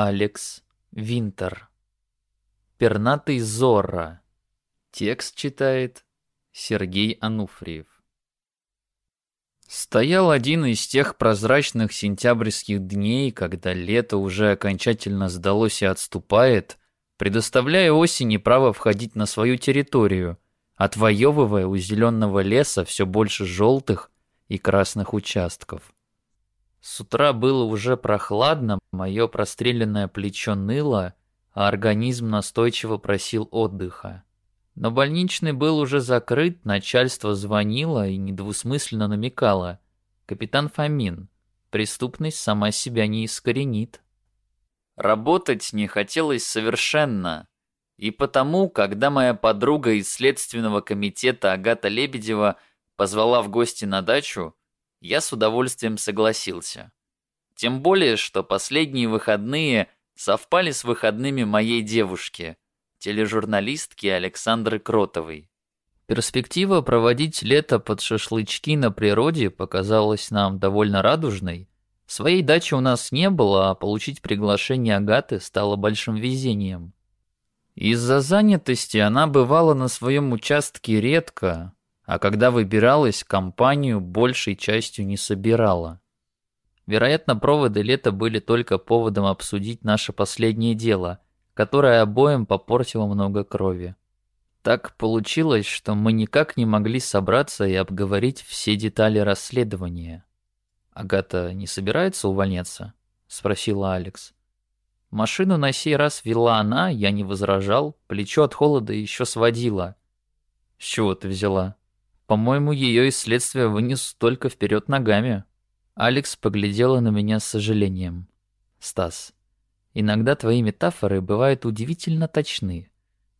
Алекс Винтер. Пернатый Зорро. Текст читает Сергей Ануфриев. Стоял один из тех прозрачных сентябрьских дней, когда лето уже окончательно сдалось и отступает, предоставляя осени право входить на свою территорию, отвоевывая у зеленого леса все больше желтых и красных участков. С утра было уже прохладно, мое простреленное плечо ныло, а организм настойчиво просил отдыха. Но больничный был уже закрыт, начальство звонило и недвусмысленно намекало. Капитан Фомин, преступность сама себя не искоренит. Работать не хотелось совершенно. И потому, когда моя подруга из следственного комитета Агата Лебедева позвала в гости на дачу, я с удовольствием согласился. Тем более, что последние выходные совпали с выходными моей девушки, тележурналистки Александры Кротовой. Перспектива проводить лето под шашлычки на природе показалась нам довольно радужной. Своей дачи у нас не было, а получить приглашение Агаты стало большим везением. Из-за занятости она бывала на своем участке редко, а когда выбиралась, компанию большей частью не собирала. Вероятно, проводы лета были только поводом обсудить наше последнее дело, которое обоим попортило много крови. Так получилось, что мы никак не могли собраться и обговорить все детали расследования. «Агата не собирается увольняться?» — спросила Алекс. Машину на сей раз вела она, я не возражал, плечо от холода еще сводило. «С чего ты взяла?» По-моему, ее из следствия вынес только вперед ногами. Алекс поглядела на меня с сожалением. Стас, иногда твои метафоры бывают удивительно точны.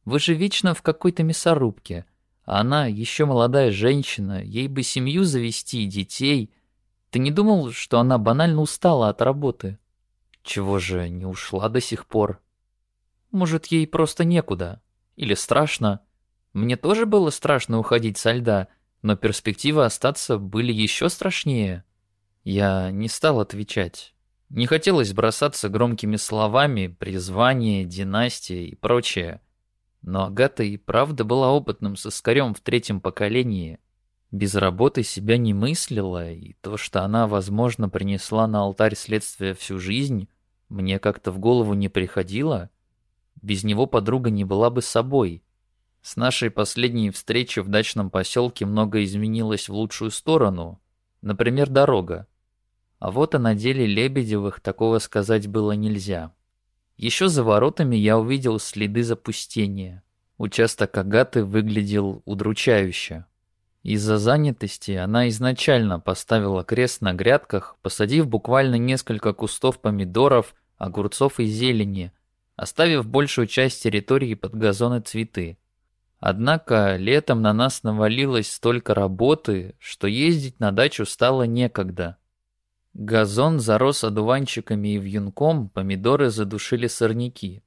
Вы же вечно в какой-то мясорубке, а она еще молодая женщина, ей бы семью завести, детей. Ты не думал, что она банально устала от работы? Чего же не ушла до сих пор? Может, ей просто некуда? Или страшно? Мне тоже было страшно уходить со льда, но перспективы остаться были еще страшнее. Я не стал отвечать. Не хотелось бросаться громкими словами «призвание», «династия» и прочее. Но Агата и правда была опытным соскарем в третьем поколении. Без работы себя не мыслила, и то, что она, возможно, принесла на алтарь следствия всю жизнь, мне как-то в голову не приходило. Без него подруга не была бы собой. С нашей последней встречи в дачном поселке многое изменилось в лучшую сторону. Например, дорога. А вот о наделе Лебедевых такого сказать было нельзя. Еще за воротами я увидел следы запустения. Участок Агаты выглядел удручающе. Из-за занятости она изначально поставила крест на грядках, посадив буквально несколько кустов помидоров, огурцов и зелени, оставив большую часть территории под газоны цветы. Однако летом на нас навалилось столько работы, что ездить на дачу стало некогда. Газон зарос одуванчиками и вьюнком, помидоры задушили сорняки.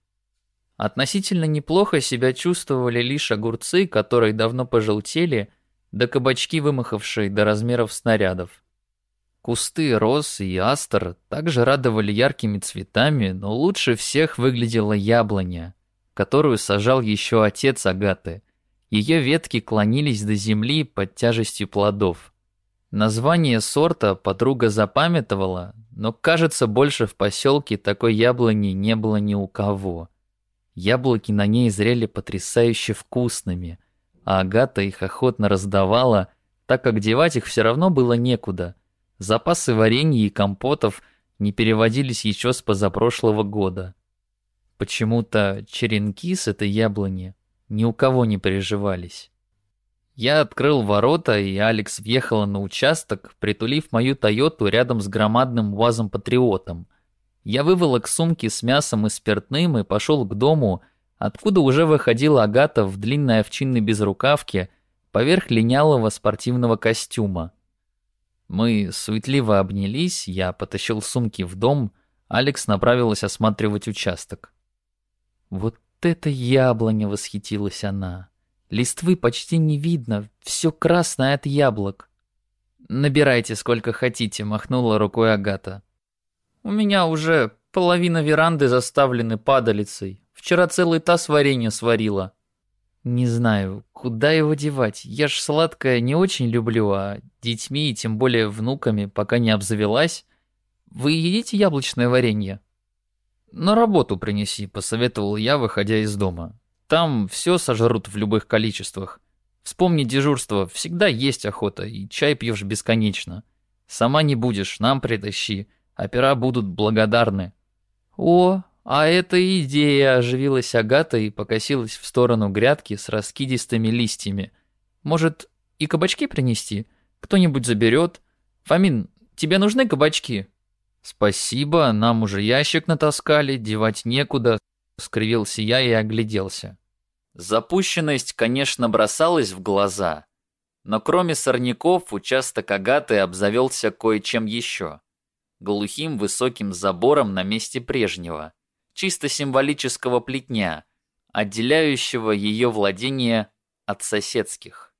Относительно неплохо себя чувствовали лишь огурцы, которые давно пожелтели, да кабачки, вымахавшие до размеров снарядов. Кусты роз и астр также радовали яркими цветами, но лучше всех выглядела яблоня — которую сажал еще отец Агаты. Ее ветки клонились до земли под тяжестью плодов. Название сорта подруга запамятовала, но, кажется, больше в поселке такой яблони не было ни у кого. Яблоки на ней зрели потрясающе вкусными, а Агата их охотно раздавала, так как девать их все равно было некуда. Запасы варенья и компотов не переводились еще с позапрошлого года. Почему-то черенки с этой яблони ни у кого не переживались. Я открыл ворота, и Алекс въехала на участок, притулив мою Тойоту рядом с громадным УАЗом-патриотом. Я выволок сумки с мясом и спиртным и пошел к дому, откуда уже выходила Агата в длинной овчинной безрукавке поверх линялого спортивного костюма. Мы суетливо обнялись, я потащил сумки в дом, Алекс направилась осматривать участок. Вот это яблоня, восхитилась она. Листвы почти не видно, все красное от яблок. Набирайте сколько хотите, махнула рукой Агата. У меня уже Половина веранды заставлены падалицей. Вчера целый таз варенья сварила. Не знаю, куда его девать. Я ж сладкое не очень люблю, а детьми и тем более внуками, пока не обзавелась. Вы едите яблочное варенье? На работу принеси, посоветовал я, выходя из дома. Там все сожрут в любых количествах. Вспомни дежурство, всегда есть охота, и чай пьешь бесконечно. Сама не будешь, нам притащи, опера будут благодарны. О, а эта идея оживилась Агата и покосилась в сторону грядки с раскидистыми листьями. Может, и кабачки принести? Кто-нибудь заберет? Фомин, тебе нужны кабачки? Спасибо, нам уже ящик натаскали, девать некуда, скривился я и огляделся. Запущенность, конечно, бросалась в глаза, но кроме сорняков участок Агаты обзавелся кое-чем еще. Глухим высоким забором на месте прежнего, чисто символического плетня, отделяющего ее владение от соседских.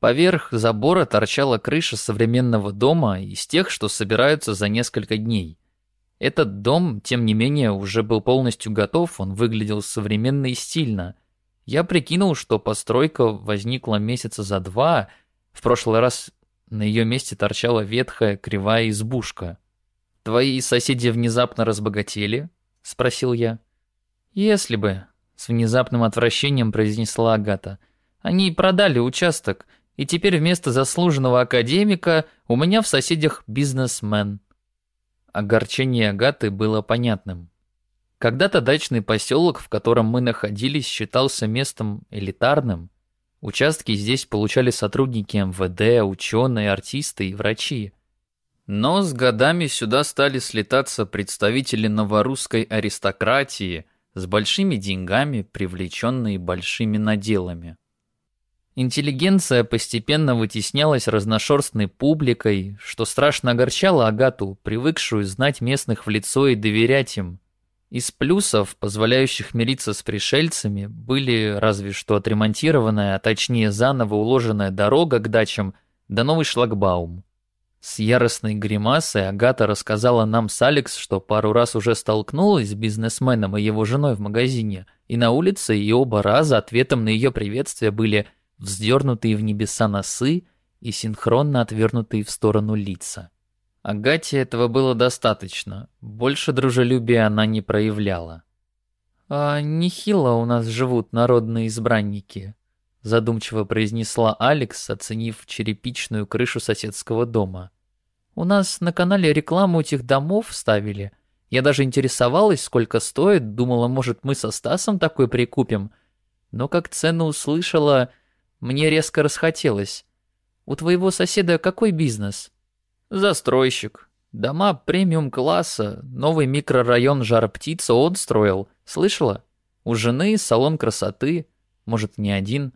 Поверх забора торчала крыша современного дома из тех, что собираются за несколько дней. Этот дом, тем не менее, уже был полностью готов, он выглядел современно и стильно. Я прикинул, что постройка возникла месяца за два, в прошлый раз на ее месте торчала ветхая кривая избушка. «Твои соседи внезапно разбогатели?» — спросил я. «Если бы», — с внезапным отвращением произнесла Агата. «Они продали участок, и теперь вместо заслуженного академика у меня в соседях бизнесмен». Огорчение Агаты было понятным. Когда-то дачный поселок, в котором мы находились, считался местом элитарным. Участки здесь получали сотрудники МВД, ученые, артисты и врачи. Но с годами сюда стали слетаться представители новорусской аристократии с большими деньгами, привлеченные большими наделами. Интеллигенция постепенно вытеснялась разношерстной публикой, что страшно огорчало Агату, привыкшую знать местных в лицо и доверять им. Из плюсов, позволяющих мириться с пришельцами, были разве что отремонтированная, а точнее заново уложенная дорога к дачам да новый шлагбаум. С яростной гримасой Агата рассказала нам с Алекс, что пару раз уже столкнулась с бизнесменом и его женой в магазине, и на улице и оба раза ответом на ее приветствие были вздернутые в небеса носы и синхронно отвернутые в сторону лица. Агате этого было достаточно, больше дружелюбия она не проявляла. «А нехило у нас живут народные избранники», задумчиво произнесла Алекс, оценив черепичную крышу соседского дома. У нас на канале рекламу этих домов ставили. Я даже интересовалась, сколько стоит, думала, может, мы со Стасом такой прикупим. Но как цену услышала, мне резко расхотелось. У твоего соседа какой бизнес? Застройщик. Дома премиум-класса, новый микрорайон Жар-Птица он строил. Слышала? У жены салон красоты. Может, не один.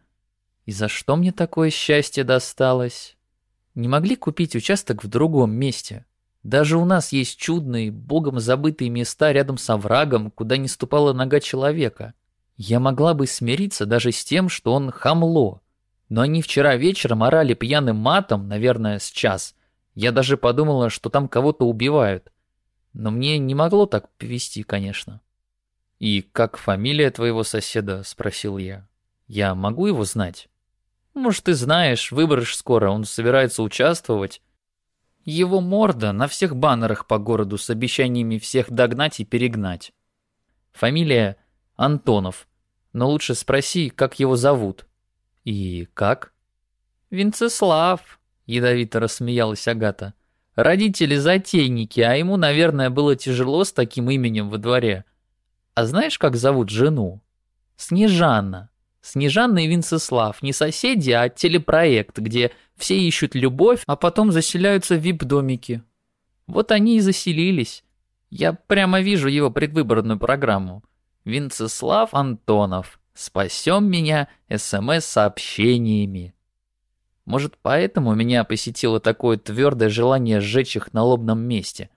И за что мне такое счастье досталось? Не могли купить участок в другом месте? Даже у нас есть чудные, богом забытые места рядом с оврагом, куда не ступала нога человека. Я могла бы смириться даже с тем, что он хамло. Но они вчера вечером орали пьяным матом, наверное, с час. Я даже подумала, что там кого-то убивают. Но мне не могло так повести, конечно. «И как фамилия твоего соседа?» – спросил я. «Я могу его знать?» Может, ты знаешь, выборы скоро, он собирается участвовать. Его морда на всех баннерах по городу с обещаниями всех догнать и перегнать. Фамилия Антонов. Но лучше спроси, как его зовут. И как? Винцеслав, ядовито рассмеялась Агата. Родители затейники, а ему, наверное, было тяжело с таким именем во дворе. А знаешь, как зовут жену? Снежанна. Снежанна и Винцеслав не соседи, а телепроект, где все ищут любовь, а потом заселяются в вип-домики. Вот они и заселились. Я прямо вижу его предвыборную программу. Винцеслав Антонов. Спасем меня СМС-сообщениями. Может, поэтому меня посетило такое твердое желание сжечь их на лобном месте.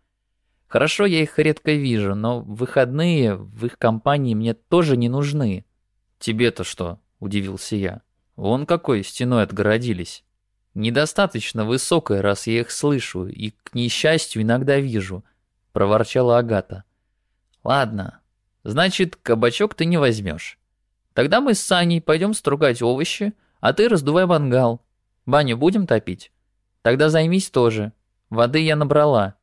Хорошо, я их редко вижу, но выходные в их компании мне тоже не нужны. «Тебе-то что?» – удивился я. «Вон какой стеной отгородились. Недостаточно высокой, раз я их слышу, и, к несчастью, иногда вижу», – проворчала Агата. Ладно, значит, кабачок ты не возьмешь. Тогда мы с Саней пойдем стругать овощи, а ты раздувай мангал. Баню будем топить? Тогда займись тоже. Воды я набрала.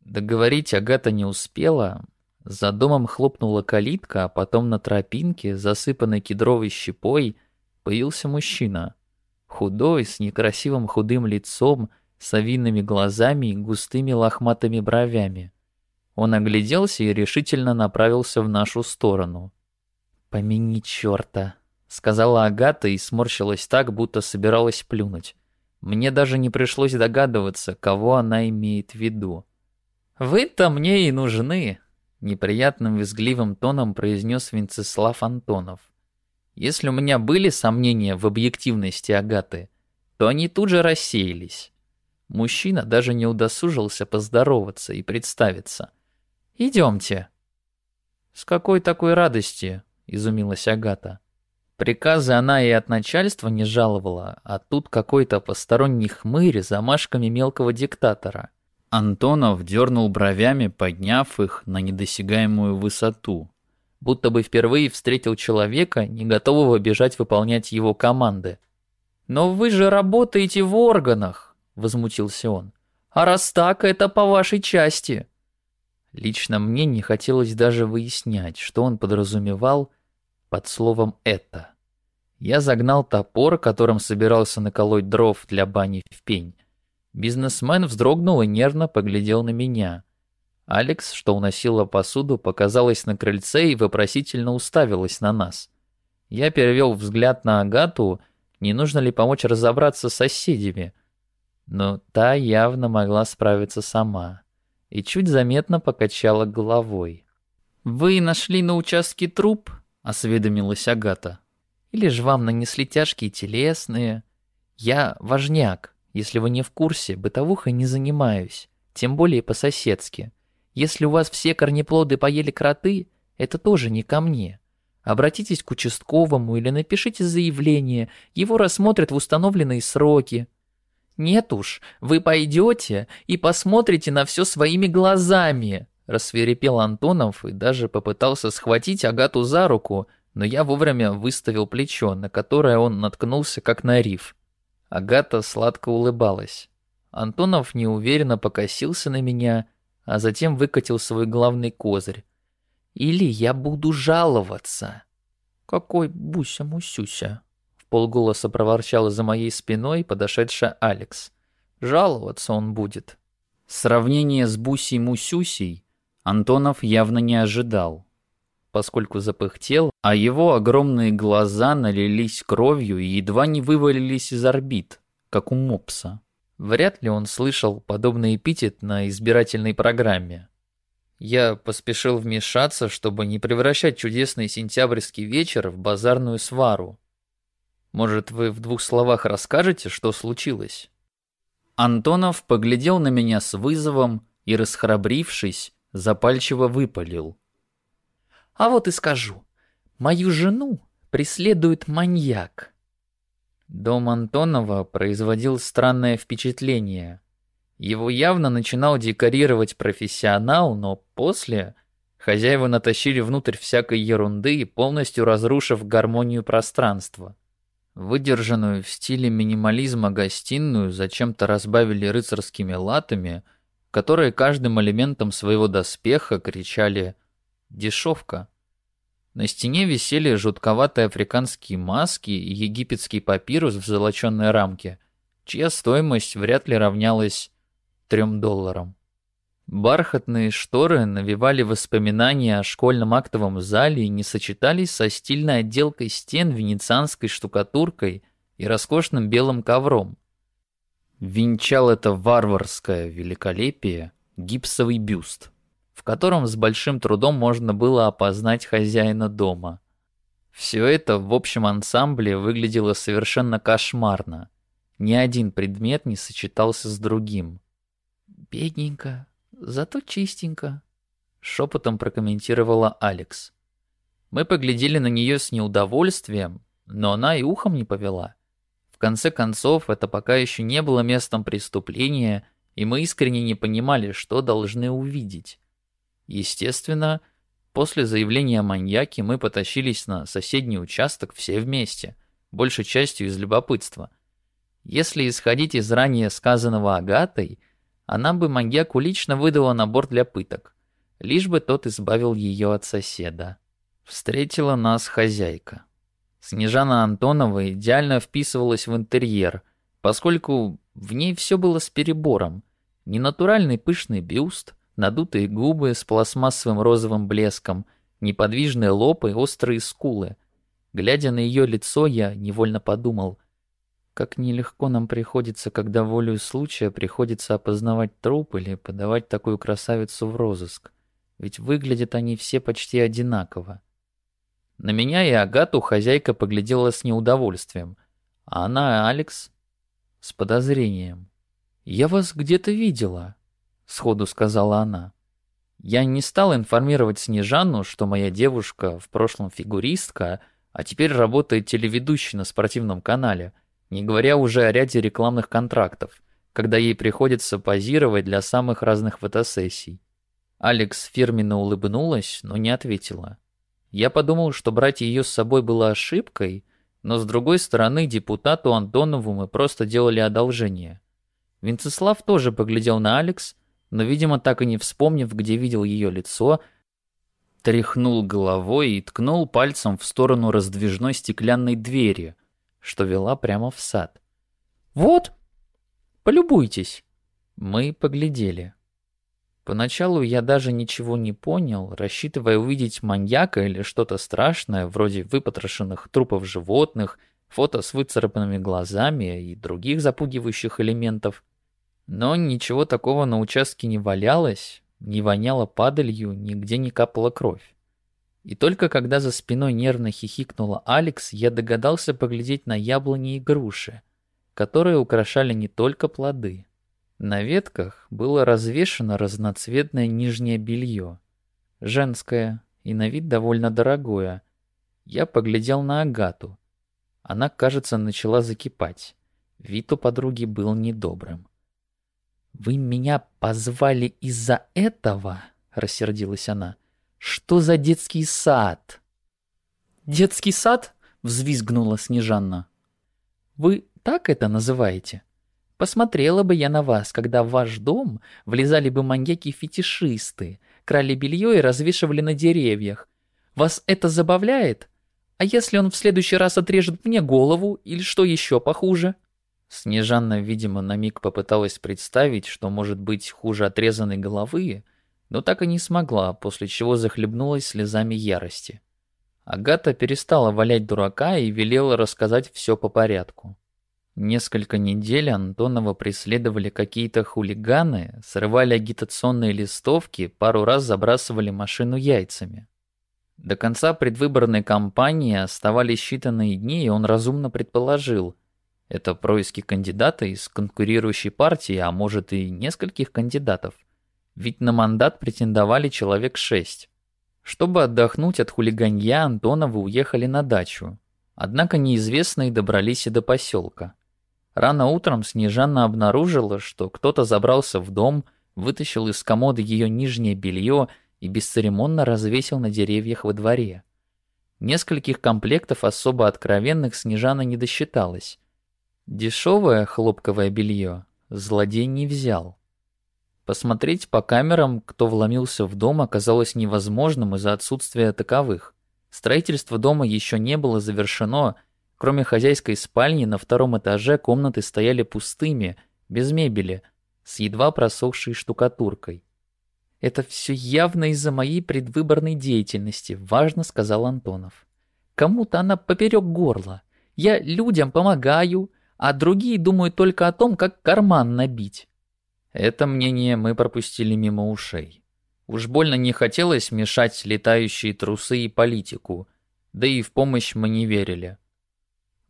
Договорить Агата не успела. За домом хлопнула калитка, а потом на тропинке, засыпанной кедровой щепой, появился мужчина. Худой, с некрасивым худым лицом, с овинными глазами и густыми лохматыми бровями. Он огляделся и решительно направился в нашу сторону. «Помяни черта», — сказала Агата и сморщилась так, будто собиралась плюнуть. Мне даже не пришлось догадываться, кого она имеет в виду. «Вы-то мне и нужны», — неприятным визгливым тоном произнес Венцеслав Антонов. «Если у меня были сомнения в объективности Агаты, то они тут же рассеялись. Мужчина даже не удосужился поздороваться и представиться. «Идемте». «С какой такой радости?» — изумилась Агата. Приказы она и от начальства не жаловала, а тут какой-то посторонний хмырь замашками мелкого диктатора. Антонов дернул бровями, подняв их на недосягаемую высоту. Будто бы впервые встретил человека, не готового бежать выполнять его команды. «Но вы же работаете в органах!» — возмутился он. «А раз так, это по вашей части!» Лично мне не хотелось даже выяснять, что он подразумевал под словом «это». Я загнал топор, которым собирался наколоть дров для бани в пень. Бизнесмен вздрогнул и нервно поглядел на меня. Алекс, что уносила посуду, показалась на крыльце и вопросительно уставилась на нас. Я перевел взгляд на Агату, не нужно ли помочь разобраться с соседями. Но та явно могла справиться сама и чуть заметно покачала головой. «Вы нашли на участке труп?» — осведомилась Агата. «Или же вам нанесли тяжкие телесные? Я важняк. Если вы не в курсе, бытовухой не занимаюсь, тем более по-соседски. Если у вас все корнеплоды поели кроты, это тоже не ко мне. Обратитесь к участковому или напишите заявление, его рассмотрят в установленные сроки. «Нет уж, вы пойдете и посмотрите на все своими глазами», рассверепел Антонов и даже попытался схватить Агату за руку, но я вовремя выставил плечо, на которое он наткнулся как на риф. Агата сладко улыбалась. Антонов неуверенно покосился на меня, а затем выкатил свой главный козырь. «Или я буду жаловаться». «Какой Буся-Мусюся?» полголоса проворчал за моей спиной подошедшая Алекс. Жаловаться он будет. Сравнение с Бусей-Мусюсей Антонов явно не ожидал, поскольку запыхтел, а его огромные глаза налились кровью и едва не вывалились из орбит, как у мопса. Вряд ли он слышал подобный эпитет на избирательной программе. Я поспешил вмешаться, чтобы не превращать чудесный сентябрьский вечер в базарную свару. Может, вы в двух словах расскажете, что случилось?» Антонов поглядел на меня с вызовом и, расхрабрившись, запальчиво выпалил. «А вот и скажу. Мою жену преследует маньяк». Дом Антонова производил странное впечатление. Его явно начинал декорировать профессионал, но после хозяева натащили внутрь всякой ерунды, полностью разрушив гармонию пространства. Выдержанную в стиле минимализма гостиную зачем-то разбавили рыцарскими латами, которые каждым элементом своего доспеха кричали «Дешевка». На стене висели жутковатые африканские маски и египетский папирус в золоченной рамке, чья стоимость вряд ли равнялась трем долларам. Бархатные шторы навевали воспоминания о школьном актовом зале и не сочетались со стильной отделкой стен венецианской штукатуркой и роскошным белым ковром. Венчал это варварское великолепие гипсовый бюст, в котором с большим трудом можно было опознать хозяина дома. Все это в общем ансамбле выглядело совершенно кошмарно. Ни один предмет не сочетался с другим. «Бедненько», зато чистенько», — шепотом прокомментировала Алекс. Мы поглядели на нее с неудовольствием, но она и ухом не повела. Конце концов, это пока еще не было местом преступления, и мы искренне не понимали, что должны увидеть. Естественно, После заявления о маньяке мы потащились на соседний участок все вместе, большей частью из любопытства. Если исходить из ранее сказанного Агатой, она бы маньяку лично выдала набор для пыток, лишь бы тот избавил ее от соседа. Встретила нас хозяйка. Снежана Антонова идеально вписывалась в интерьер, поскольку в ней все было с перебором. Ненатуральный пышный бюст, надутые губы с пластмассовым розовым блеском, неподвижные лоб и острые скулы. Глядя на ее лицо, я невольно подумал, как нелегко нам приходится, когда волею случая приходится опознавать труп или подавать такую красавицу в розыск. Ведь выглядят они все почти одинаково. На меня и Агату хозяйка поглядела с неудовольствием, а она, Алекс, с подозрением. «Я вас где-то видела», — сходу сказала она. Я не стал информировать Снежану, что моя девушка в прошлом фигуристка, а теперь работает телеведущей на спортивном канале, не говоря уже о ряде рекламных контрактов, когда ей приходится позировать для самых разных фотосессий. Алекс фирменно улыбнулась, но не ответила. Я подумал, что брать ее с собой было ошибкой, но с другой стороны, депутату Антонову мы просто делали одолжение. Венцеслав тоже поглядел на Алекс, но, видимо, так и не вспомнив, где видел ее лицо, тряхнул головой и ткнул пальцем в сторону раздвижной стеклянной двери, что вела прямо в сад. «Вот, полюбуйтесь». Мы поглядели. Поначалу я даже ничего не понял, рассчитывая увидеть маньяка или что-то страшное, вроде выпотрошенных трупов животных, фото с выцарапанными глазами и других запугивающих элементов. Но ничего такого на участке не валялось, не воняло падалью, нигде не капала кровь. И только когда за спиной нервно хихикнула Алекс, я догадался поглядеть на яблони и груши, которые украшали не только плоды. На ветках было развешено разноцветное нижнее белье. Женское и на вид довольно дорогое. Я поглядел на Агату. Она, кажется, начала закипать. Вид у подруги был недобрым. «Вы меня позвали из-за этого?» — рассердилась она. «Что за детский сад?» «Детский сад?» — взвизгнула Снежанна. «Вы так это называете?» Посмотрела бы я на вас, когда в ваш дом влезали бы маньяки-фетишисты, крали белье и развешивали на деревьях. Вас это забавляет? А если он в следующий раз отрежет мне голову или что еще похуже?» Снежанна, видимо, на миг попыталась представить, что может быть хуже отрезанной головы, но так и не смогла, после чего захлебнулась слезами ярости. Агата перестала валять дурака и велела рассказать все по порядку. Несколько недель Антонова преследовали какие-то хулиганы, срывали агитационные листовки, пару раз забрасывали машину яйцами. До конца предвыборной кампании оставались считанные дни, и он разумно предположил, это происки кандидата из конкурирующей партии, а может и нескольких кандидатов. Ведь на мандат претендовали человек шесть. Чтобы отдохнуть от хулиганья, Антоновы уехали на дачу. Однако неизвестные добрались и до поселка. Рано утром Снежана обнаружила, что кто-то забрался в дом, вытащил из комода ее нижнее белье и бесцеремонно развесил на деревьях во дворе. Нескольких комплектов особо откровенных Снежана не досчиталась. Дешевое хлопковое белье злодей не взял. Посмотреть по камерам, кто вломился в дом, оказалось невозможным из-за отсутствия таковых. Строительство дома еще не было завершено, Кроме хозяйской спальни, на втором этаже комнаты стояли пустыми, без мебели, с едва просохшей штукатуркой. «Это все явно из-за моей предвыборной деятельности», — важно сказал Антонов. «Кому-то она поперек горла. Я людям помогаю, а другие думают только о том, как карман набить». Это мнение мы пропустили мимо ушей. Уж больно не хотелось мешать летающие трусы и политику, да и в помощь мы не верили.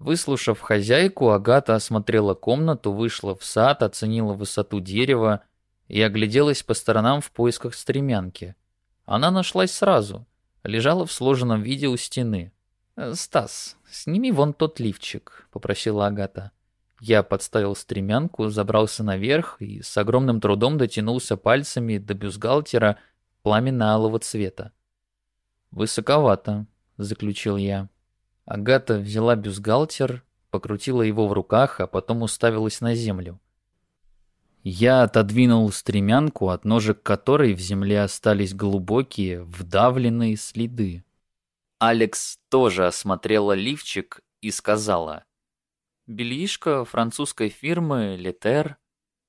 Выслушав хозяйку, Агата осмотрела комнату, вышла в сад, оценила высоту дерева и огляделась по сторонам в поисках стремянки. Она нашлась сразу, лежала в сложенном виде у стены. «Э, «Стас, сними вон тот лифчик», — попросила Агата. Я подставил стремянку, забрался наверх и с огромным трудом дотянулся пальцами до бюстгальтера пламенно-алого цвета. Высоковато, заключил я. Агата взяла бюстгальтер, покрутила его в руках, а потом уставилась на землю. Я отодвинул стремянку, от ножек которой в земле остались глубокие, вдавленные следы. Алекс тоже осмотрела лифчик и сказала. «Бельишко французской фирмы «Летер».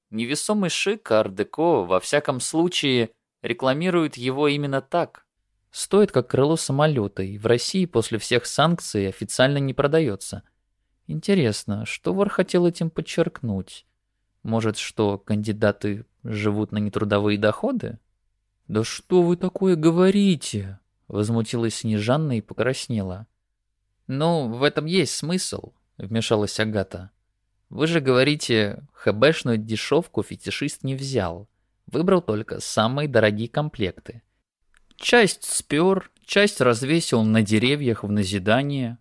Невесомый шик ар-деко, во всяком случае, рекламирует его именно так. Стоит как крыло самолета, и в России после всех санкций официально не продается. Интересно, что Вор хотел этим подчеркнуть? Может, что кандидаты живут на нетрудовые доходы? «Да что вы такое говорите?» — возмутилась Снежанна и покраснела. «Ну, в этом есть смысл», — вмешалась Агата. «Вы же говорите, ХБшную дешевку фетишист не взял. Выбрал только самые дорогие комплекты. Часть спер, часть развесил на деревьях в назидание.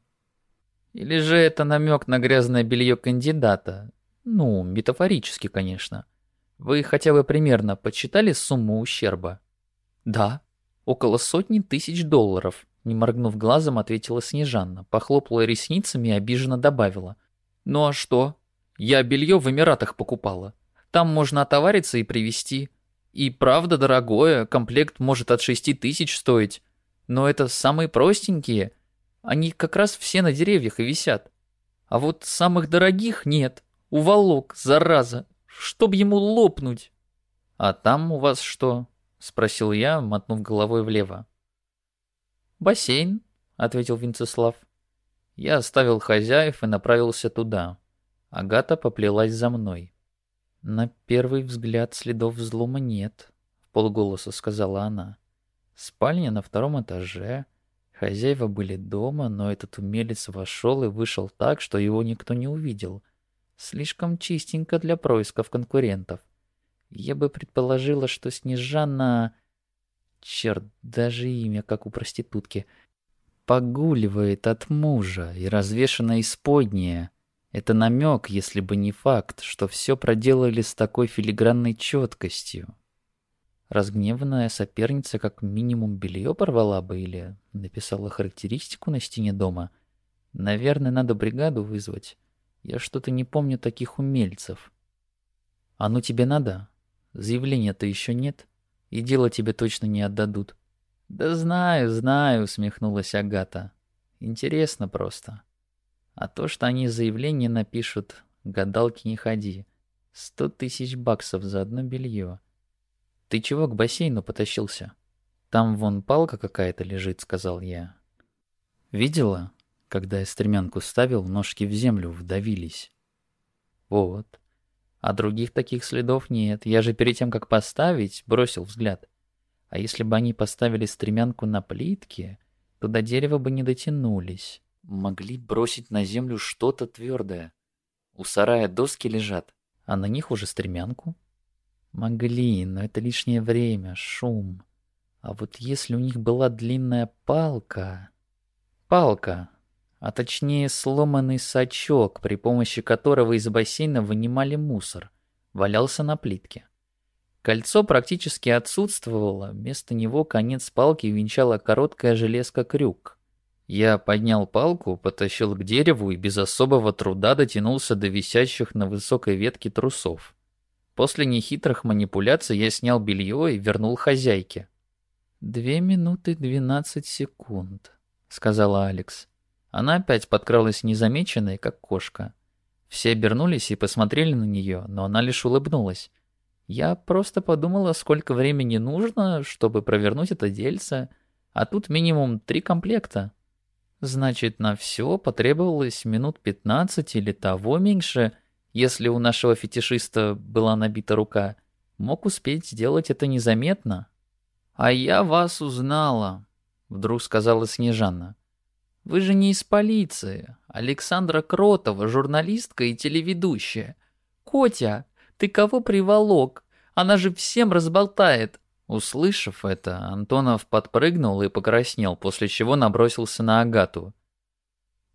Или же это намек на грязное белье кандидата, ну, метафорически, конечно. Вы хотя бы примерно подсчитали сумму ущерба? Да, около сотни тысяч долларов, не моргнув глазом, ответила Снежанна, похлопала ресницами и обиженно добавила. Ну а что? Я белье в Эмиратах покупала. Там можно отовариться и привезти. И правда дорогое, комплект может от шести тысяч стоить. Но это самые простенькие. Они как раз все на деревьях и висят. А вот самых дорогих нет. Уволок, зараза, чтоб ему лопнуть. А там у вас что? Спросил я, мотнув головой влево. Бассейн, ответил Винцеслав. Я оставил хозяев и направился туда. Агата поплелась за мной. На первый взгляд следов взлома нет, в полголоса сказала она. Спальня на втором этаже. Хозяева были дома, но этот умелец вошел и вышел так, что его никто не увидел. Слишком чистенько для происков конкурентов. Я бы предположила, что Снежана... Черт, даже имя, как у проститутки. Погуливает от мужа и развешена исподняя. Это намек, если бы не факт, что все проделали с такой филигранной четкостью. Разгневанная соперница как минимум белье порвала бы или написала характеристику на стене дома. Наверное, надо бригаду вызвать. Я что-то не помню таких умельцев. А ну тебе надо? Заявления-то еще нет, и дело тебе точно не отдадут. Да знаю, знаю, усмехнулась Агата. Интересно просто. А то, что они заявление напишут, гадалки не ходи. Сто тысяч баксов за одно белье. Ты чего к бассейну потащился? Там вон палка какая-то лежит, сказал я. Видела? Когда я стремянку ставил, ножки в землю вдавились. Вот. А других таких следов нет. Я же перед тем, как поставить, бросил взгляд. А если бы они поставили стремянку на плитке, то до дерева бы не дотянулись. Могли бросить на землю что-то твердое. У сарая доски лежат, а на них уже стремянку. Могли, но это лишнее время, шум. А вот если у них была длинная палка... Палка, а точнее сломанный сачок, при помощи которого из бассейна вынимали мусор, валялся на плитке. Кольцо практически отсутствовало, вместо него конец палки венчала короткая железка-крюк. Я поднял палку, потащил к дереву и без особого труда дотянулся до висящих на высокой ветке трусов. После нехитрых манипуляций я снял белье и вернул хозяйке. «Две минуты двенадцать секунд», — сказала Алекс. Она опять подкралась незамеченной, как кошка. Все обернулись и посмотрели на нее, но она лишь улыбнулась. Я просто подумала, сколько времени нужно, чтобы провернуть это дельце, а тут минимум три комплекта. Значит, на все потребовалось минут пятнадцать или того меньше, если у нашего фетишиста была набита рука. Мог успеть сделать это незаметно. «А я вас узнала», — вдруг сказала Снежана. Вы же не из полиции. Александра Кротова, журналистка и телеведущая. Котя, ты кого приволок? Она же всем разболтает. Услышав это, Антонов подпрыгнул и покраснел, после чего набросился на Агату.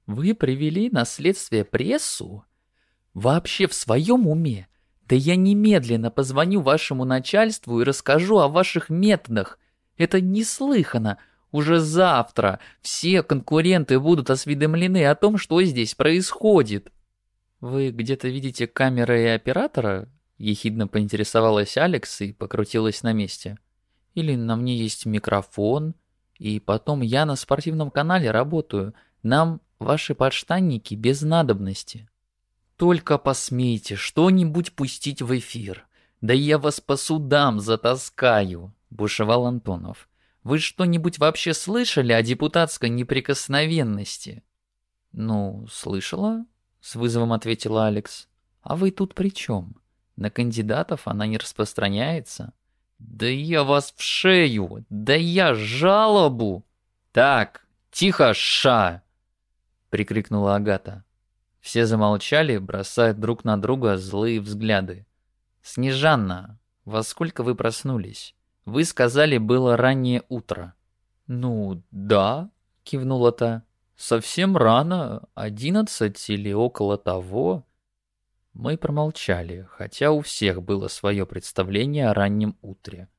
«Вы привели на следствие прессу? Вообще в своем уме? Да я немедленно позвоню вашему начальству и расскажу о ваших методах. Это неслыханно. Уже завтра все конкуренты будут осведомлены о том, что здесь происходит. Вы где-то видите камеры и оператора? Ехидно поинтересовалась Алекс и покрутилась на месте. Или на мне есть микрофон, и потом я на спортивном канале работаю. Нам ваши подштанники без надобности. Только посмейте что-нибудь пустить в эфир. Да я вас по судам затаскаю, бушевал Антонов. Вы что-нибудь вообще слышали о депутатской неприкосновенности? Ну, слышала, с вызовом ответила Алекс. А вы тут при чем? На кандидатов она не распространяется. Да я вас в шею! Да я жалобу! Так, тихо, ша! Прикрикнула Агата. Все замолчали, бросая друг на друга злые взгляды. «Снежанна, во сколько вы проснулись? Вы сказали, было раннее утро». «Ну, да», — кивнула та. «Совсем рано, одиннадцать или около того». Мы промолчали, хотя у всех было свое представление о раннем утре.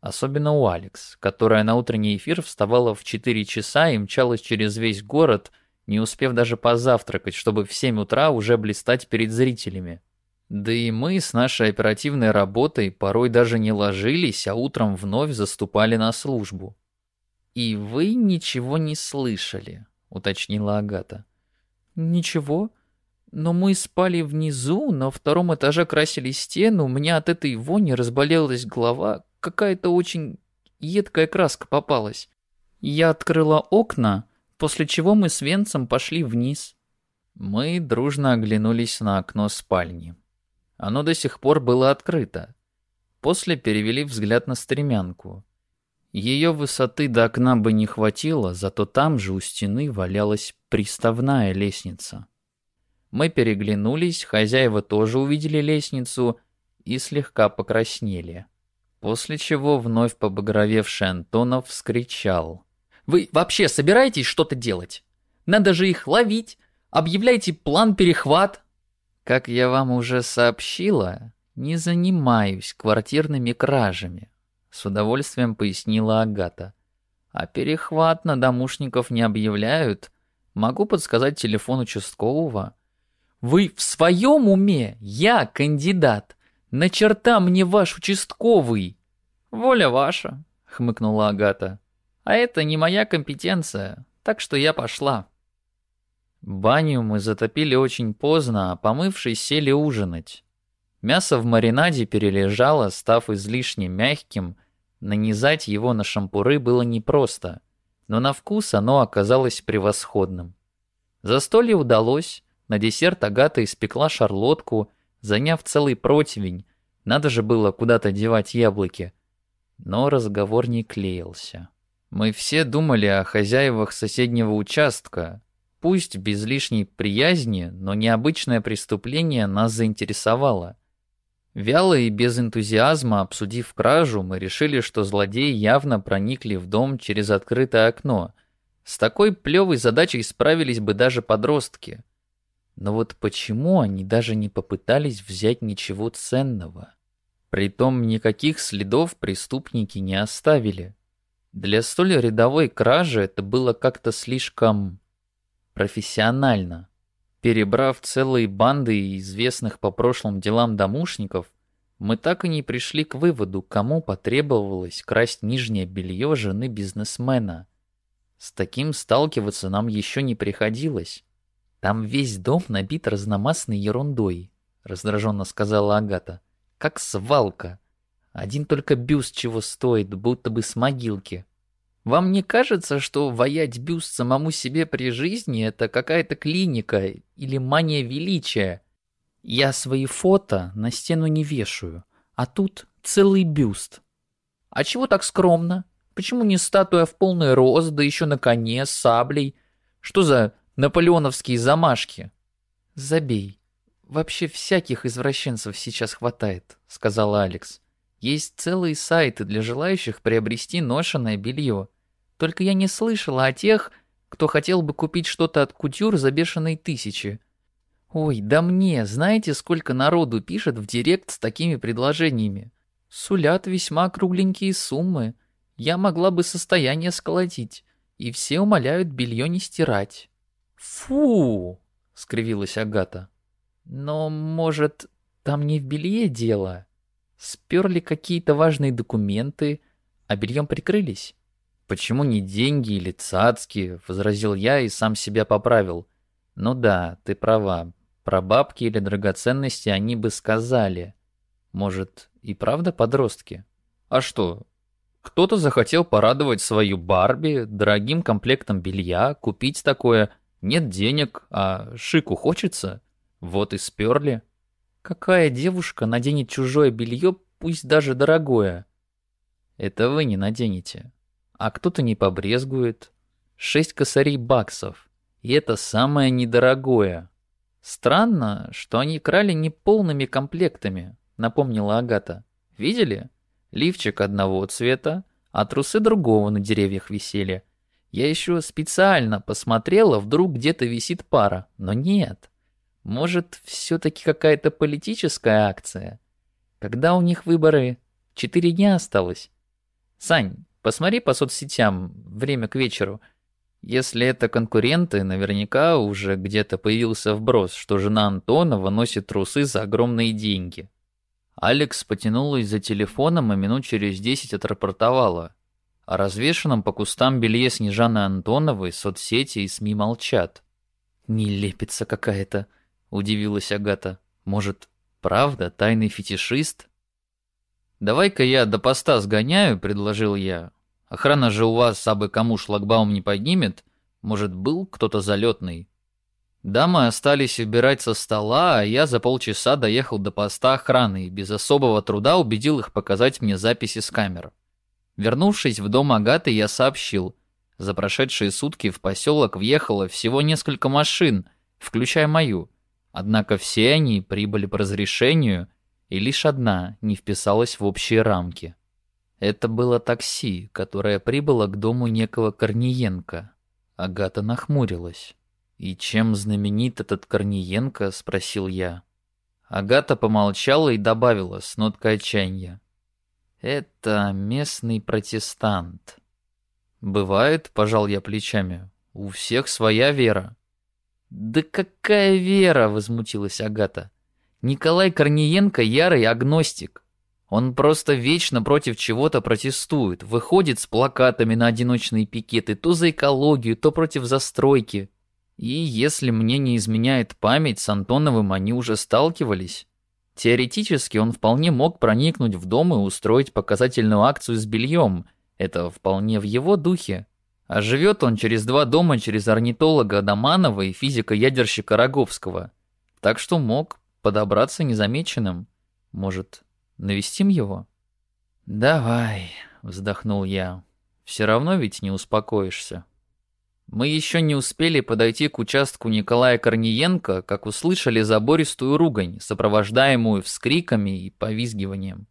Особенно у Алекс, которая на утренний эфир вставала в 4 часа и мчалась через весь город, не успев даже позавтракать, чтобы в 7 утра уже блистать перед зрителями. Да и мы с нашей оперативной работой порой даже не ложились, а утром вновь заступали на службу. «И вы ничего не слышали», — уточнила Агата. «Ничего. Но мы спали внизу, на втором этаже красили стену, у меня от этой вони разболелась голова, какая-то очень едкая краска попалась. Я открыла окна, после чего мы с Венцем пошли вниз. Мы дружно оглянулись на окно спальни. Оно до сих пор было открыто. После перевели взгляд на стремянку. Ее высоты до окна бы не хватило, зато там же у стены валялась приставная лестница. Мы переглянулись, хозяева тоже увидели лестницу и слегка покраснели. После чего вновь побагровевший Антонов вскричал. «Вы вообще собираетесь что-то делать? Надо же их ловить! Объявляйте план перехват!» Как я вам уже сообщила, не занимаюсь квартирными кражами, с удовольствием пояснила Агата. А перехват на домушников не объявляют. Могу подсказать телефон участкового. Вы в своем уме? Я кандидат. На черта мне ваш участковый. Воля ваша, хмыкнула Агата. А это не моя компетенция, так что я пошла. Баню мы затопили очень поздно, а помывшись сели ужинать. Мясо в маринаде перележало, став излишне мягким, нанизать его на шампуры было непросто, но на вкус оно оказалось превосходным. Застолье удалось, на десерт Агата испекла шарлотку, заняв целый противень, надо же было куда-то девать яблоки. Но разговор не клеился. Мы все думали о хозяевах соседнего участка, Пусть без лишней приязни, но необычное преступление нас заинтересовало. Вяло и без энтузиазма обсудив кражу, мы решили, что злодеи явно проникли в дом через открытое окно. С такой плевой задачей справились бы даже подростки. Но вот почему они даже не попытались взять ничего ценного? Притом никаких следов преступники не оставили. Для столь рядовой кражи это было как-то слишком профессионально. Перебрав целые банды известных по прошлым делам домушников, мы так и не пришли к выводу, кому потребовалось красть нижнее белье жены бизнесмена. С таким сталкиваться нам еще не приходилось. Там весь дом набит разномастной ерундой, раздраженно сказала Агата. Как свалка. Один только бюст чего стоит, будто бы с могилки. Вам не кажется, что воять бюст самому себе при жизни – это какая-то клиника или мания величия? Я свои фото на стену не вешаю, а тут целый бюст. А чего так скромно? Почему не статуя в полный рост, да еще на коне с саблей? Что за наполеоновские замашки? Забей. Вообще всяких извращенцев сейчас хватает, сказала Алекс. Есть целые сайты для желающих приобрести ношеное белье. Только я не слышала о тех, кто хотел бы купить что-то от кутюр за бешеные тысячи. Ой, да мне, знаете, сколько народу пишет в директ с такими предложениями? Сулят весьма кругленькие суммы. Я могла бы состояние сколотить, и все умоляют белье не стирать. Фу! скривилась Агата. Но, может, там не в белье дело? Сперли какие-то важные документы, а бельем прикрылись? Почему не деньги или цацки? Возразил я и сам себя поправил. Ну да, ты права. Про бабки или драгоценности они бы сказали. Может, и правда подростки? А что? Кто-то захотел порадовать свою Барби дорогим комплектом белья, купить такое. Нет денег, а шику хочется. Вот и сперли. Какая девушка наденет чужое белье, пусть даже дорогое? Это вы не наденете. А кто-то не побрезгует. Шесть косарей баксов. И это самое недорогое. Странно, что они крали не полными комплектами, напомнила Агата. Видели? Лифчик одного цвета, а трусы другого на деревьях висели. Я еще специально посмотрела, вдруг где-то висит пара, но нет. Может, все-таки какая-то политическая акция? Когда у них выборы? Четыре дня осталось. Сань, посмотри по соцсетям, время к вечеру. Если это конкуренты, наверняка уже где-то появился вброс, что жена Антонова носит трусы за огромные деньги. Алекс потянулась за телефоном и минут через десять отрапортовала. О развешенном по кустам белье Снежаны Антоновой соцсети и СМИ молчат. «Нелепица какая-то», — удивилась Агата. «Может, правда, тайный фетишист?» «Давай-ка я до поста сгоняю», — предложил я. «Охрана же у вас абы кому шлагбаум не поднимет. Может, был кто-то залетный?» Дамы остались убирать со стола, а я за полчаса доехал до поста охраны и без особого труда убедил их показать мне записи с камер. Вернувшись в дом Агаты, я сообщил. За прошедшие сутки в поселок въехало всего несколько машин, включая мою. Однако все они прибыли по разрешению, и лишь одна не вписалась в общие рамки. Это было такси, которое прибыло к дому некого Корниенко. Агата нахмурилась. «И чем знаменит этот Корниенко?» — спросил я. Агата помолчала и добавила с ноткой отчаяния. «Это местный протестант». «Бывает», — пожал я плечами, — «у всех своя вера». «Да какая вера?» — возмутилась Агата. «Николай Корниенко — ярый агностик. Он просто вечно против чего-то протестует, выходит с плакатами на одиночные пикеты то за экологию, то против застройки. И если мне не изменяет память, с Антоновым они уже сталкивались. Теоретически он вполне мог проникнуть в дом и устроить показательную акцию с бельем. Это вполне в его духе. А живет он через два дома через орнитолога Адаманова и физика-ядерщика Роговского. Так что мог подобраться незамеченным. Может, навестим его? «Давай», — вздохнул я. «Все равно ведь не успокоишься». Мы еще не успели подойти к участку Николая Корниенко, как услышали забористую ругань, сопровождаемую вскриками и повизгиванием.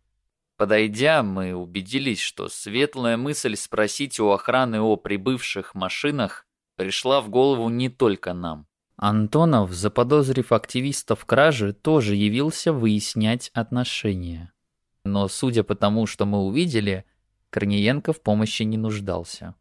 Подойдя, мы убедились, что светлая мысль спросить у охраны о прибывших машинах пришла в голову не только нам. Антонов, заподозрив активистов кражи, тоже явился выяснять отношения. Но судя по тому, что мы увидели, Корниенко в помощи не нуждался.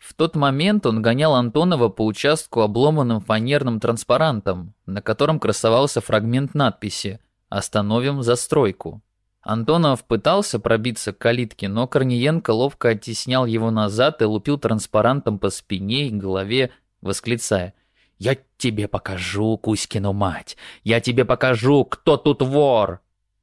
В тот момент он гонял Антонова по участку обломанным фанерным транспарантом, на котором красовался фрагмент надписи «Остановим застройку». Антонов пытался пробиться к калитке, но Корниенко ловко оттеснял его назад и лупил транспарантом по спине и голове, восклицая «Я тебе покажу, Кузькину мать! Я тебе покажу, кто тут вор!»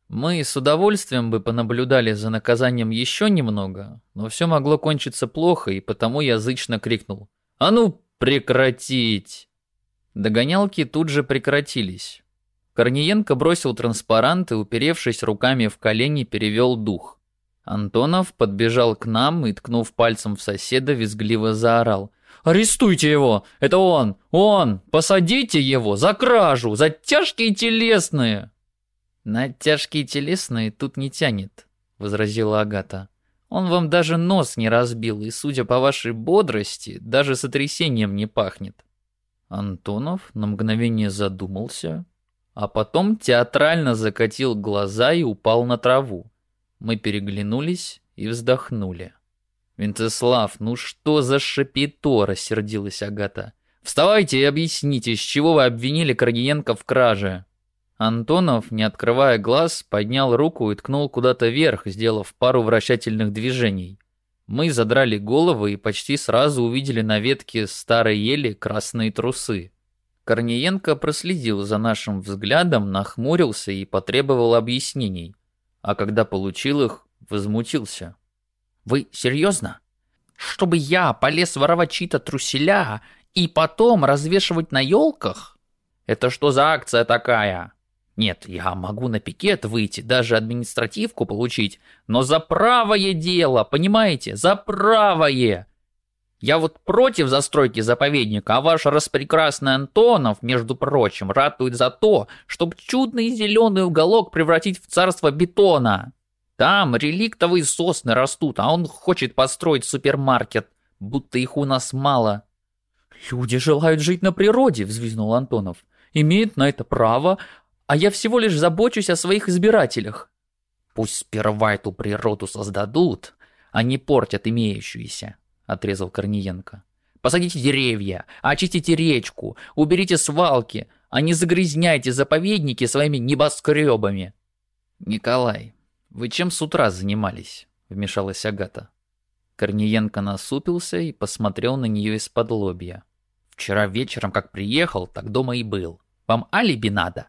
Мы с удовольствием бы понаблюдали за наказанием еще немного, но все могло кончиться плохо, и потому я зычно крикнул «А ну, прекратить!». Догонялки тут же прекратились. Корниенко бросил транспарант и, уперевшись руками в колени, перевел дух. Антонов подбежал к нам и, ткнув пальцем в соседа, визгливо заорал. «Арестуйте его! Это он! Он! Посадите его! За кражу! За тяжкие телесные!» «На тяжкие телесные тут не тянет», — возразила Агата. «Он вам даже нос не разбил, и, судя по вашей бодрости, даже сотрясением не пахнет». Антонов на мгновение задумался, а потом театрально закатил глаза и упал на траву. Мы переглянулись и вздохнули. «Винцеслав, ну что за шапито?» – рассердилась Агата. «Вставайте и объясните, с чего вы обвинили Каргиенко в краже?» Антонов, не открывая глаз, поднял руку и ткнул куда-то вверх, сделав пару вращательных движений. Мы задрали головы и почти сразу увидели на ветке старой ели красные трусы. Корниенко проследил за нашим взглядом, нахмурился и потребовал объяснений. А когда получил их, возмутился. «Вы серьезно? Чтобы я полез воровать чьи-то труселя и потом развешивать на елках? Это что за акция такая?» Нет, я могу на пикет выйти, даже административку получить, но за правое дело, понимаете, за правое. Я вот против застройки заповедника, а ваш распрекрасный Антонов, между прочим, ратует за то, чтобы чудный зеленый уголок превратить в царство бетона. Там реликтовые сосны растут, а он хочет построить супермаркет, будто их у нас мало. «Люди желают жить на природе», — взвизнул Антонов. «Имеют на это право, а я всего лишь забочусь о своих избирателях. Пусть сперва эту природу создадут, а не портят имеющуюся, отрезал Корниенко. Посадите деревья, очистите речку, уберите свалки, а не загрязняйте заповедники своими небоскребами. Николай, вы чем с утра занимались? Вмешалась Агата. Корниенко насупился и посмотрел на нее из-под лобья. Вчера вечером, как приехал, так дома и был. Вам алиби надо?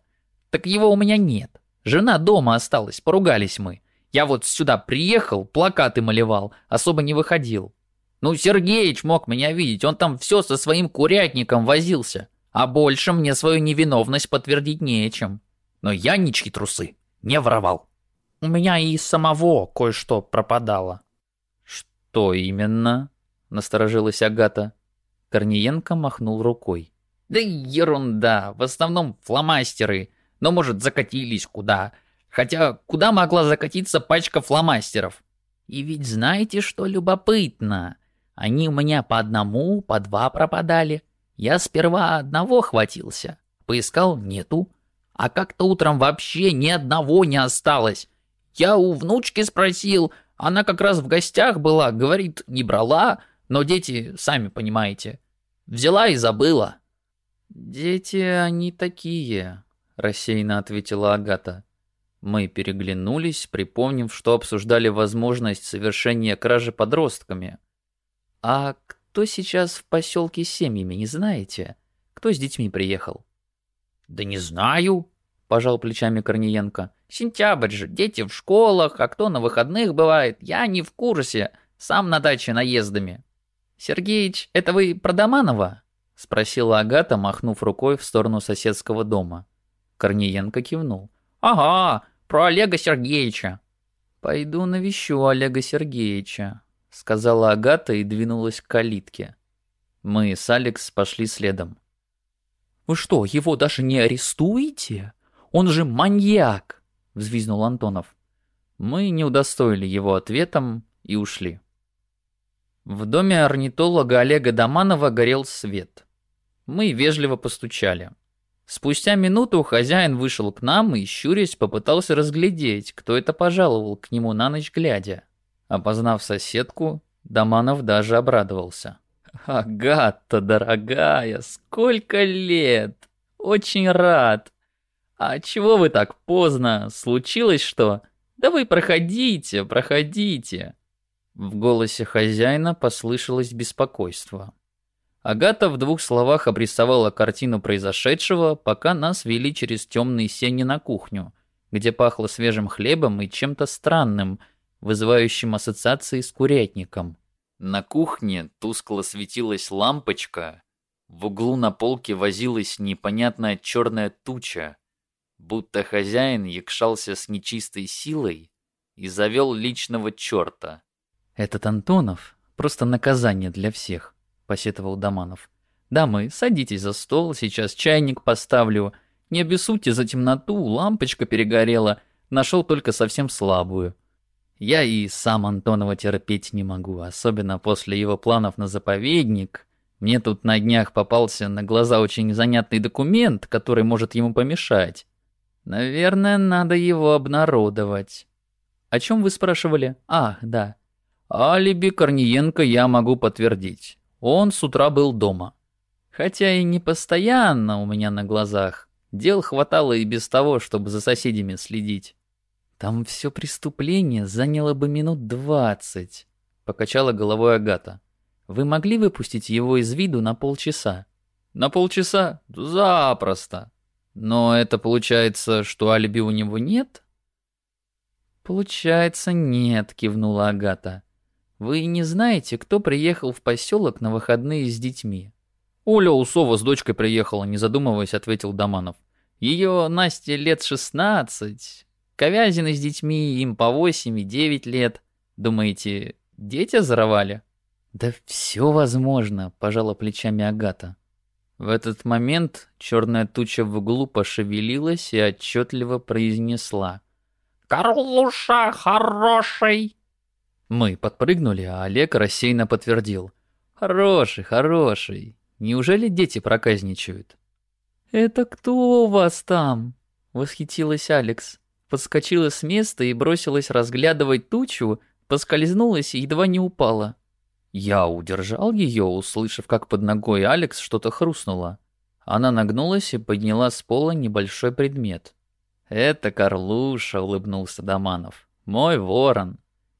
Так его у меня нет. Жена дома осталась, поругались мы. Я вот сюда приехал, плакаты малевал, особо не выходил. Ну, Сергеич мог меня видеть, он там все со своим курятником возился. А больше мне свою невиновность подтвердить нечем. Но я ничьи трусы не воровал. У меня и самого кое-что пропадало. Что именно? Насторожилась Агата. Корниенко махнул рукой. Да ерунда, в основном фломастеры но, может, закатились куда. Хотя куда могла закатиться пачка фломастеров? И ведь знаете, что любопытно? Они у меня по одному, по два пропадали. Я сперва одного хватился. Поискал — нету. А как-то утром вообще ни одного не осталось. Я у внучки спросил, она как раз в гостях была, говорит, не брала, но дети, сами понимаете. Взяла и забыла. Дети они такие, рассеянно ответила Агата. Мы переглянулись, припомнив, что обсуждали возможность совершения кражи подростками. А кто сейчас в поселке с семьями, не знаете? Кто с детьми приехал? Да не знаю, пожал плечами Корниенко. Сентябрь же, дети в школах, а кто на выходных бывает, я не в курсе, сам на даче наездами. Сергеич, это вы про Доманова? спросила Агата, махнув рукой в сторону соседского дома. Корниенко кивнул. «Ага, про Олега Сергеевича». «Пойду навещу Олега Сергеевича», — сказала Агата и двинулась к калитке. Мы с Алекс пошли следом. «Вы что, его даже не арестуете? Он же маньяк!» — взвизнул Антонов. Мы не удостоили его ответом и ушли. В доме орнитолога Олега Доманова горел свет. Мы вежливо постучали. Спустя минуту хозяин вышел к нам и, щурясь, попытался разглядеть, кто это пожаловал к нему на ночь глядя. Опознав соседку, Доманов даже обрадовался. «Агата, дорогая, сколько лет! Очень рад! А чего вы так поздно? Случилось что? Да вы проходите, проходите!» В голосе хозяина послышалось беспокойство. Агата в двух словах обрисовала картину произошедшего, пока нас вели через темные сени на кухню, где пахло свежим хлебом и чем-то странным, вызывающим ассоциации с курятником. На кухне тускло светилась лампочка, в углу на полке возилась непонятная черная туча, будто хозяин якшался с нечистой силой и завел личного черта. Этот Антонов — просто наказание для всех посетовал Доманов. «Дамы, садитесь за стол, сейчас чайник поставлю. Не обессудьте за темноту, лампочка перегорела, нашел только совсем слабую. Я и сам Антонова терпеть не могу, особенно после его планов на заповедник. Мне тут на днях попался на глаза очень занятный документ, который может ему помешать. Наверное, надо его обнародовать. О чем вы спрашивали? А, да. Алиби Корниенко я могу подтвердить. Он с утра был дома. Хотя и не постоянно у меня на глазах. Дел хватало и без того, чтобы за соседями следить. Там все преступление заняло бы минут двадцать, покачала головой Агата. Вы могли выпустить его из виду на полчаса? На полчаса? Запросто. Но это получается, что алиби у него нет? Получается, нет, кивнула Агата. Вы не знаете, кто приехал в поселок на выходные с детьми? Оля Усова с дочкой приехала, не задумываясь, ответил Доманов. Ее Насте лет шестнадцать. Ковязины с детьми, им по восемь и девять лет. Думаете, дети озоровали? Да все возможно, пожала плечами Агата. В этот момент черная туча в углу пошевелилась и отчетливо произнесла. «Карлуша хороший!» Мы подпрыгнули, а Олег рассеянно подтвердил. «Хороший, хороший. Неужели дети проказничают?» «Это кто у вас там?» — восхитилась Алекс. Подскочила с места и бросилась разглядывать тучу, поскользнулась и едва не упала. Я удержал ее, услышав, как под ногой Алекс что-то хрустнуло. Она нагнулась и подняла с пола небольшой предмет. «Это Карлуша», — улыбнулся Доманов. «Мой ворон.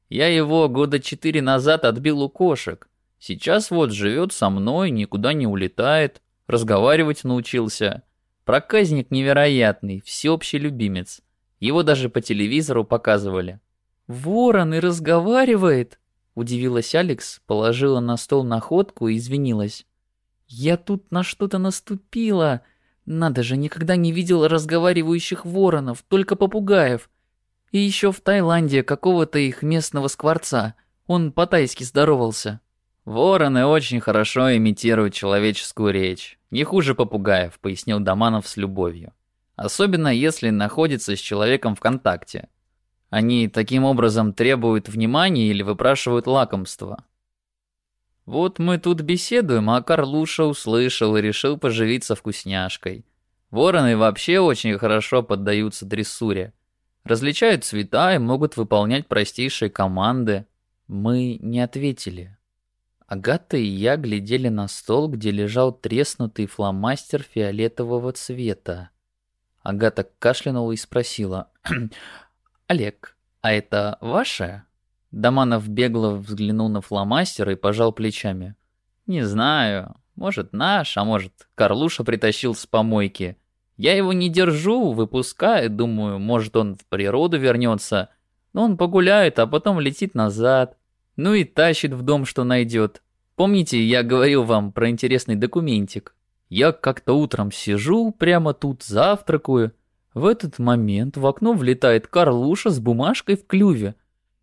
Я его года четыре назад отбил у кошек. Сейчас вот живет со мной, никуда не улетает, разговаривать научился. Проказник невероятный, всеобщий любимец. Его даже по телевизору показывали. «Ворон и разговаривает?» Удивилась Алекс, положила на стол находку и извинилась. «Я тут на что-то наступила. Надо же, никогда не видел разговаривающих воронов, только попугаев. И еще в Таиланде какого-то их местного скворца. Он по-тайски здоровался. Вороны очень хорошо имитируют человеческую речь. Не хуже попугаев, пояснил Доманов с любовью. Особенно если находится с человеком в контакте. Они таким образом требуют внимания или выпрашивают лакомство. Вот мы тут беседуем, а Карлуша услышал и решил поживиться вкусняшкой. Вороны вообще очень хорошо поддаются дрессуре различают цвета и могут выполнять простейшие команды. Мы не ответили. Агата и я глядели на стол, где лежал треснутый фломастер фиолетового цвета. Агата кашлянула и спросила. «Олег, а это ваше?» Доманов бегло взглянул на фломастер и пожал плечами. «Не знаю. Может, наш, а может, Карлуша притащил с помойки. Я его не держу, выпускаю, думаю, может он в природу вернется. Но он погуляет, а потом летит назад. Ну и тащит в дом, что найдет. Помните, я говорил вам про интересный документик? Я как-то утром сижу, прямо тут завтракаю. В этот момент в окно влетает Карлуша с бумажкой в клюве.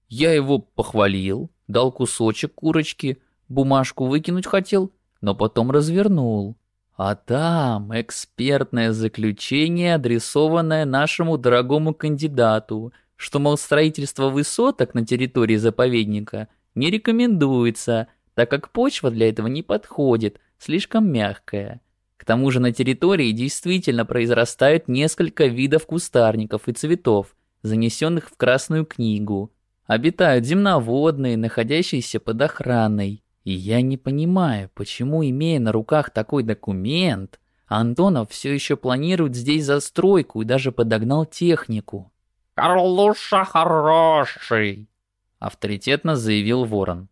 Я его похвалил, дал кусочек курочки, бумажку выкинуть хотел, но потом развернул. А там экспертное заключение, адресованное нашему дорогому кандидату, что, мол, строительство высоток на территории заповедника не рекомендуется, так как почва для этого не подходит, слишком мягкая. К тому же на территории действительно произрастают несколько видов кустарников и цветов, занесенных в Красную книгу. Обитают земноводные, находящиеся под охраной. И я не понимаю, почему, имея на руках такой документ, Антонов все еще планирует здесь застройку и даже подогнал технику. «Карлуша хороший!» — авторитетно заявил Ворон.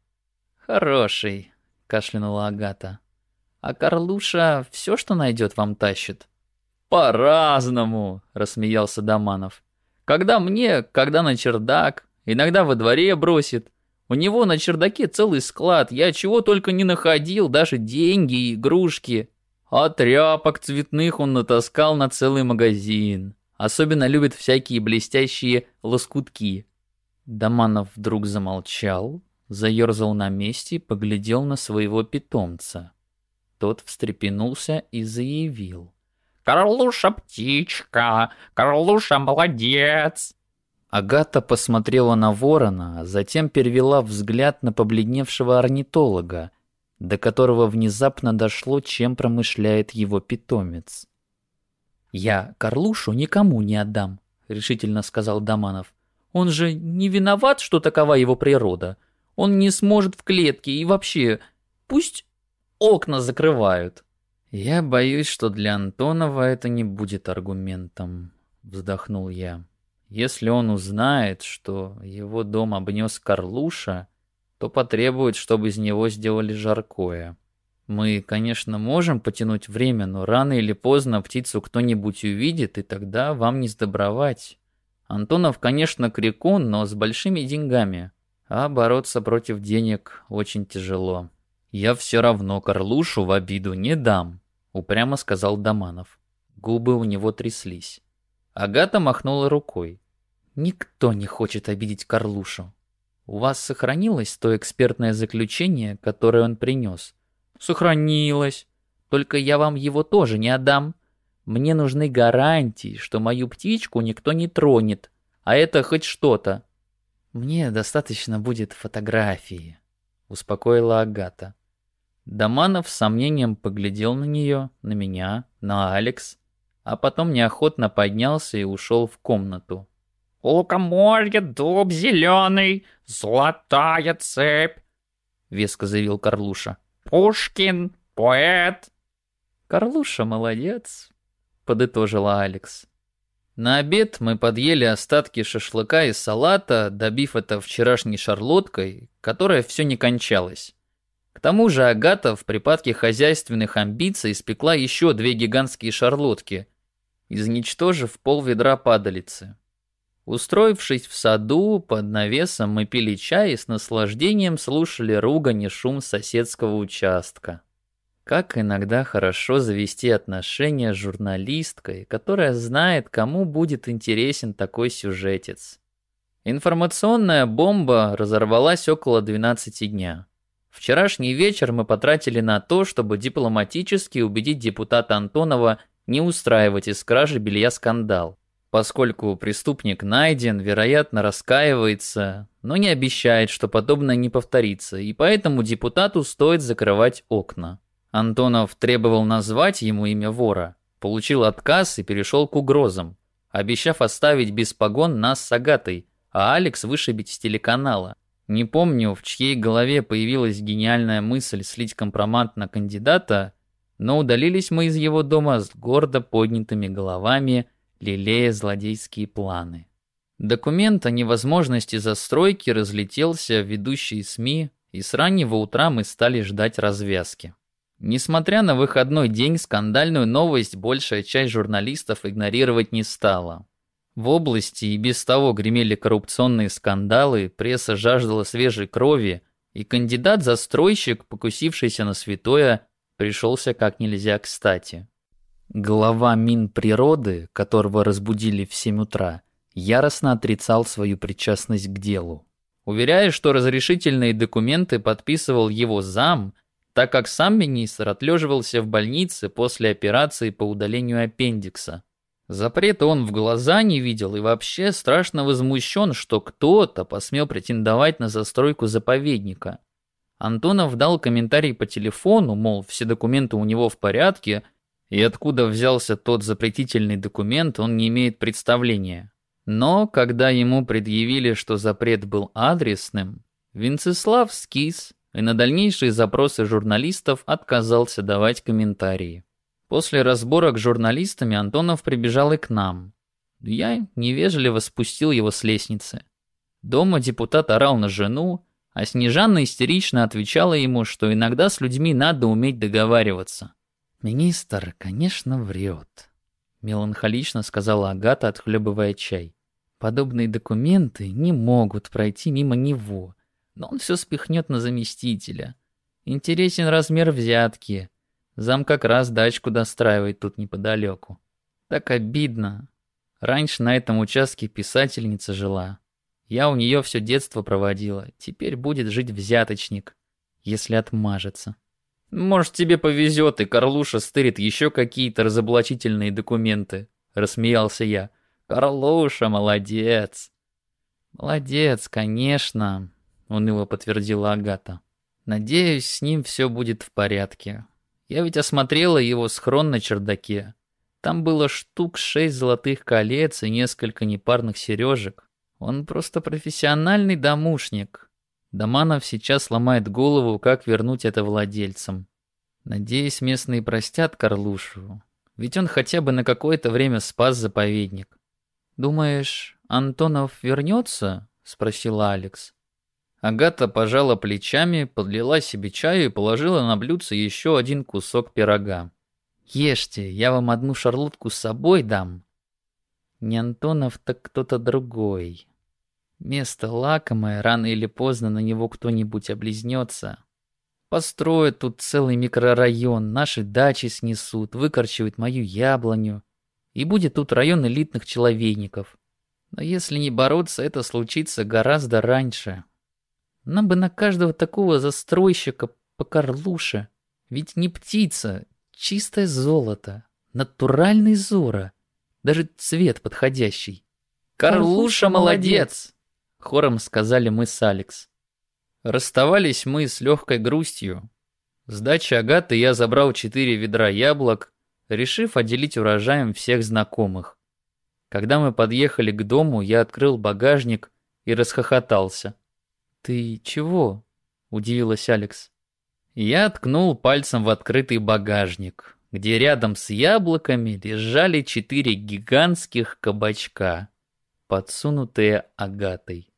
«Хороший», — кашлянула Агата. «А Карлуша все, что найдет, вам тащит?» «По-разному», — рассмеялся Доманов. «Когда мне, когда на чердак, иногда во дворе бросит. У него на чердаке целый склад, я чего только не находил, даже деньги и игрушки. А тряпок цветных он натаскал на целый магазин. Особенно любит всякие блестящие лоскутки. Доманов вдруг замолчал, заерзал на месте и поглядел на своего питомца. Тот встрепенулся и заявил. «Карлуша птичка! Карлуша молодец!» Агата посмотрела на ворона, а затем перевела взгляд на побледневшего орнитолога, до которого внезапно дошло, чем промышляет его питомец. «Я Карлушу никому не отдам», — решительно сказал Доманов. «Он же не виноват, что такова его природа. Он не сможет в клетке и вообще, пусть окна закрывают. Я боюсь, что для Антонова это не будет аргументом, вздохнул я. Если он узнает, что его дом обнес Карлуша, то потребует, чтобы из него сделали жаркое. Мы, конечно, можем потянуть время, но рано или поздно птицу кто-нибудь увидит, и тогда вам не сдобровать. Антонов, конечно, крикун, но с большими деньгами. А бороться против денег очень тяжело. Я все равно Карлушу в обиду не дам, упрямо сказал Доманов. Губы у него тряслись. Агата махнула рукой. Никто не хочет обидеть Карлушу. У вас сохранилось то экспертное заключение, которое он принес? Сохранилось. Только я вам его тоже не отдам. Мне нужны гарантии, что мою птичку никто не тронет. А это хоть что-то. Мне достаточно будет фотографии, успокоила Агата. Доманов с сомнением поглядел на нее, на меня, на Алекс, а потом неохотно поднялся и ушел в комнату. «Лукоморье, дуб зеленый, золотая цепь», — веско заявил Карлуша. Пушкин, поэт. Карлуша молодец, подытожила Алекс. На обед мы подъели остатки шашлыка и салата, добив это вчерашней шарлоткой, которая все не кончалась. К тому же Агата в припадке хозяйственных амбиций испекла еще две гигантские шарлотки, изничтожив пол ведра падалицы. Устроившись в саду, под навесом мы пили чай и с наслаждением слушали ругань и шум соседского участка. Как иногда хорошо завести отношения с журналисткой, которая знает, кому будет интересен такой сюжетец. Информационная бомба разорвалась около 12 дня. Вчерашний вечер мы потратили на то, чтобы дипломатически убедить депутата Антонова не устраивать из кражи белья скандал поскольку преступник найден, вероятно, раскаивается, но не обещает, что подобное не повторится, и поэтому депутату стоит закрывать окна. Антонов требовал назвать ему имя вора, получил отказ и перешел к угрозам, обещав оставить без погон нас с Агатой, а Алекс вышибить с телеканала. Не помню, в чьей голове появилась гениальная мысль слить компромат на кандидата, но удалились мы из его дома с гордо поднятыми головами лелея злодейские планы. Документ о невозможности застройки разлетелся в ведущие СМИ, и с раннего утра мы стали ждать развязки. Несмотря на выходной день, скандальную новость большая часть журналистов игнорировать не стала. В области и без того гремели коррупционные скандалы, пресса жаждала свежей крови, и кандидат-застройщик, покусившийся на святое, пришелся как нельзя кстати. Глава Минприроды, которого разбудили в 7 утра, яростно отрицал свою причастность к делу, уверяя, что разрешительные документы подписывал его зам, так как сам министр отлеживался в больнице после операции по удалению аппендикса. Запрета он в глаза не видел и вообще страшно возмущен, что кто-то посмел претендовать на застройку заповедника. Антонов дал комментарий по телефону, мол, все документы у него в порядке – и откуда взялся тот запретительный документ, он не имеет представления. Но когда ему предъявили, что запрет был адресным, Венцеслав скис и на дальнейшие запросы журналистов отказался давать комментарии. После разборок с журналистами Антонов прибежал и к нам. Я невежливо спустил его с лестницы. Дома депутат орал на жену, а Снежанна истерично отвечала ему, что иногда с людьми надо уметь договариваться. «Министр, конечно, врет», — меланхолично сказала Агата, отхлебывая чай. «Подобные документы не могут пройти мимо него, но он все спихнет на заместителя. Интересен размер взятки. Зам как раз дачку достраивает тут неподалеку. Так обидно. Раньше на этом участке писательница жила. Я у нее все детство проводила. Теперь будет жить взяточник, если отмажется». «Может, тебе повезет, и Карлуша стырит еще какие-то разоблачительные документы», — рассмеялся я. «Карлуша, молодец!» «Молодец, конечно», — уныло подтвердила Агата. «Надеюсь, с ним все будет в порядке. Я ведь осмотрела его схрон на чердаке. Там было штук шесть золотых колец и несколько непарных сережек. Он просто профессиональный домушник. Доманов сейчас ломает голову, как вернуть это владельцам. Надеюсь, местные простят Карлушу, ведь он хотя бы на какое-то время спас заповедник. «Думаешь, Антонов вернется?» — спросила Алекс. Агата пожала плечами, подлила себе чаю и положила на блюдце еще один кусок пирога. «Ешьте, я вам одну шарлотку с собой дам». Не Антонов, так кто-то другой. Место лакомое, рано или поздно на него кто-нибудь облизнется. Построят тут целый микрорайон, наши дачи снесут, выкорчивают мою яблоню. И будет тут район элитных человейников. Но если не бороться, это случится гораздо раньше. Нам бы на каждого такого застройщика по Карлуше. Ведь не птица, чистое золото, натуральный зора. Даже цвет подходящий. «Карлуша молодец!» Хором сказали мы с Алекс. Расставались мы с легкой грустью. С дачи Агаты я забрал четыре ведра яблок, решив отделить урожаем всех знакомых. Когда мы подъехали к дому, я открыл багажник и расхохотался. «Ты чего?» – удивилась Алекс. Я ткнул пальцем в открытый багажник, где рядом с яблоками лежали четыре гигантских кабачка, подсунутые Агатой.